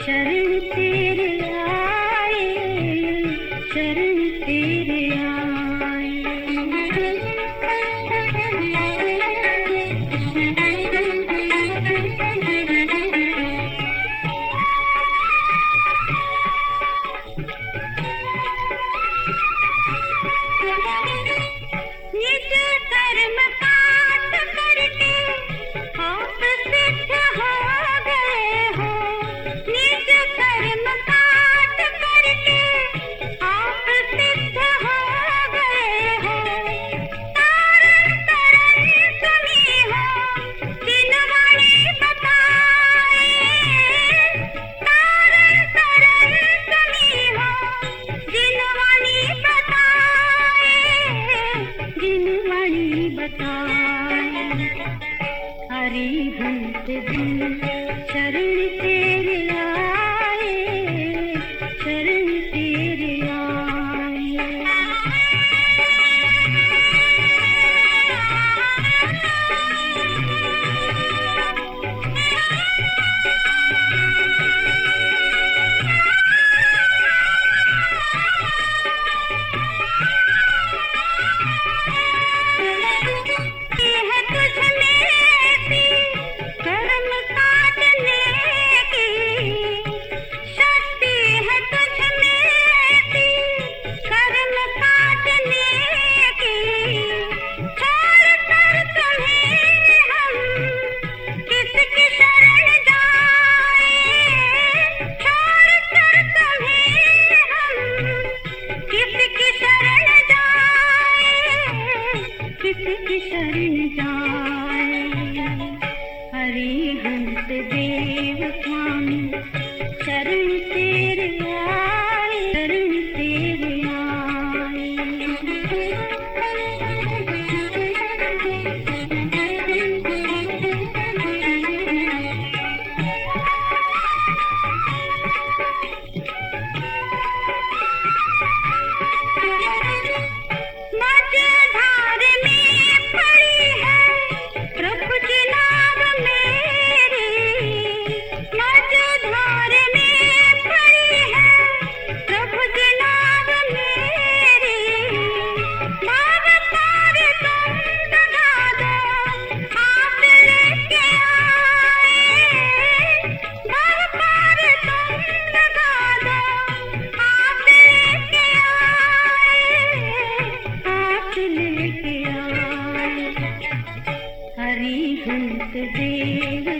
शरण शरण तेरे Bye. हरिहंस देव स्वामी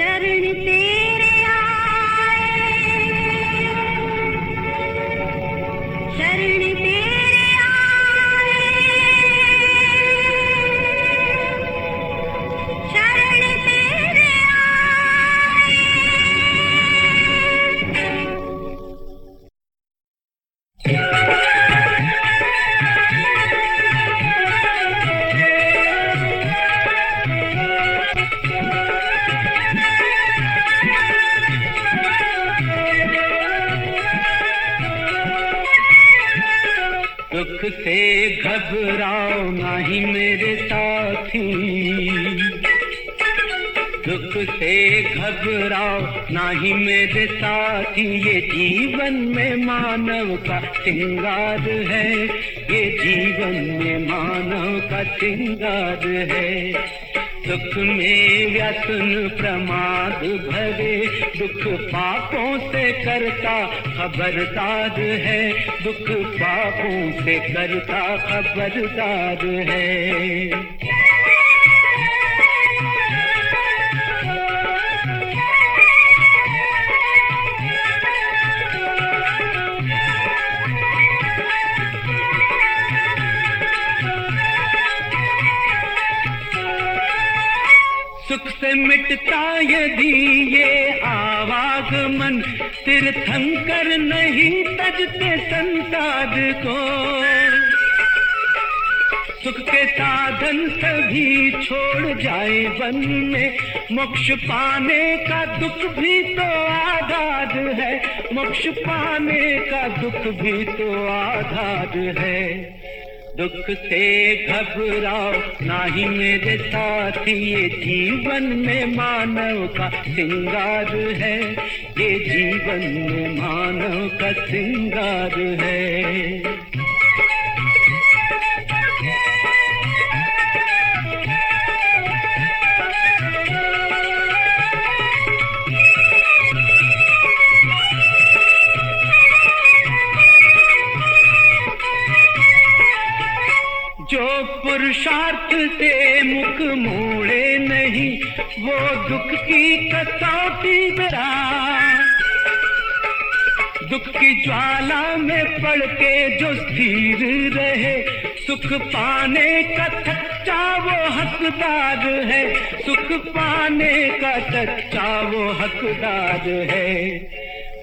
Saturn से घबराओ नहीं मेरे साथी। दुख से घबराओ नहीं मेरे साथी। ये जीवन में मानव का सिंगार है। ये जीवन में मानव का सिंगार है। दुख में व्यसन प्रमाद भरे, दुख पापों से करता खबरदार है। दुख पापों से करता खबरदार है। मिटता यदि ये आवागमन तीर्थंकर नहीं तजते संसार को। सुख के साधन सभी छोड़ जाए वन में। मोक्ष पाने का दुख भी तो आधार है। मोक्ष पाने का दुख भी तो आधार है। दुख से घबराओ, नाही मेरे साथ ये जीवन में मानव का सिंगार है। ये जीवन में मानव का सिंगार है। से मुख मोड़े नहीं, वो दुख की कसौटी बरा दुख की ज्वाला में पड़ के जो स्थिर रहे, सुख पाने का सच्चा वो हकदार है। सुख पाने का सच्चा वो हकदार है।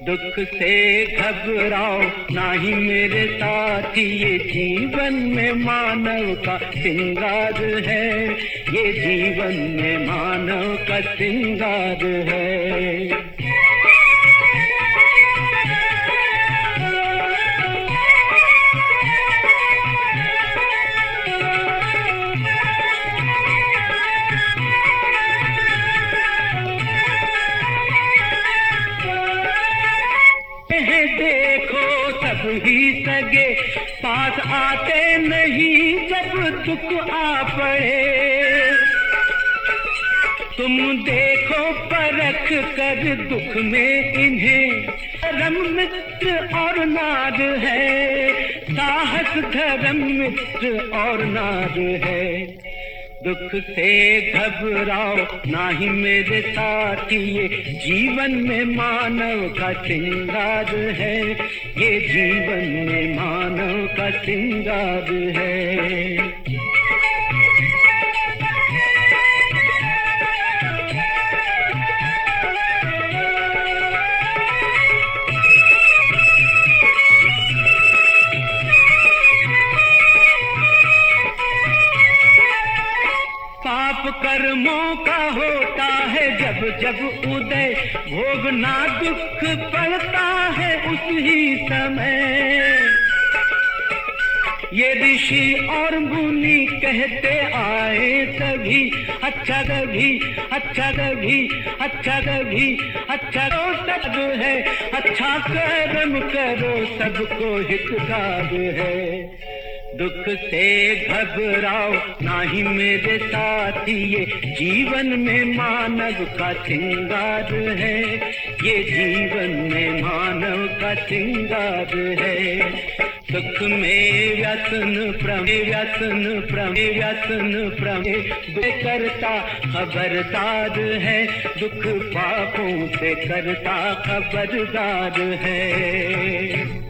दुख से घबराओ, ना ही मेरे साथी ये जीवन में मानव का सिंगार है। ये जीवन में मानव का सिंगार है। दुख आ पड़े। तुम देखो परख कर दुख में इन्हें। धर्म मित्र और नार है। साहस धर्म मित्र और नार है। दुख से घबराओ ना ही मेरे साथी। ये जीवन में मानव का सिंगार है। ये जीवन में मानव का सिंगार है। पाप कर्मों का होता है, जब जब उदय भोगना दुख पड़ता है, उसी समय। ये ऋषि और मुनि कहते आए सभी अच्छा कभी अच्छा कभी अच्छा कभी अच्छा तो सब है अच्छा कर्म करो, सबको हितकार है। दुख से घबराओ ना ही मेरे साथी, ये जीवन में मानव का सिंगार है। ये जीवन में मानव का सिंगार है। सुख में व्यसन प्रमे व्यसन प्रमे व्यसन प्रमे करता खबरदार है। दुख पापों से करता खबरदार है।